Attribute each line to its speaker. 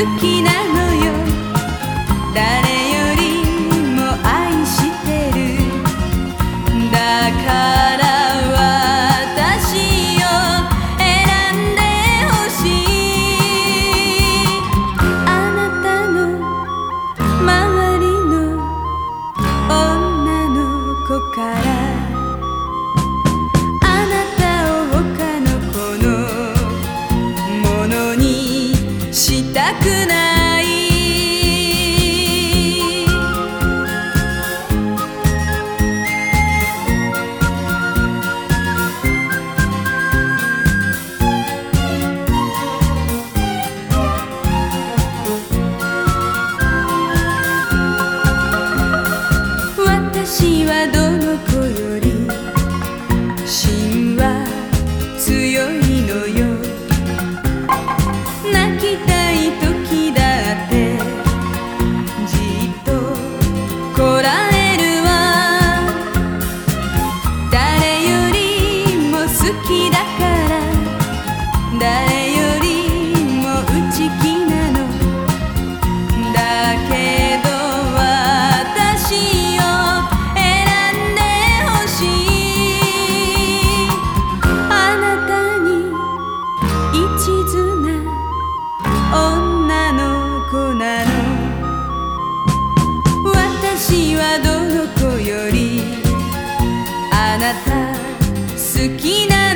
Speaker 1: 月くないの子よりあなた好きな